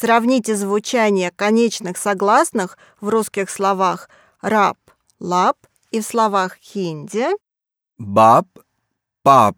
Сравните звучание конечных согласных в русских словах раб, лап и в словах хинди баб, пап.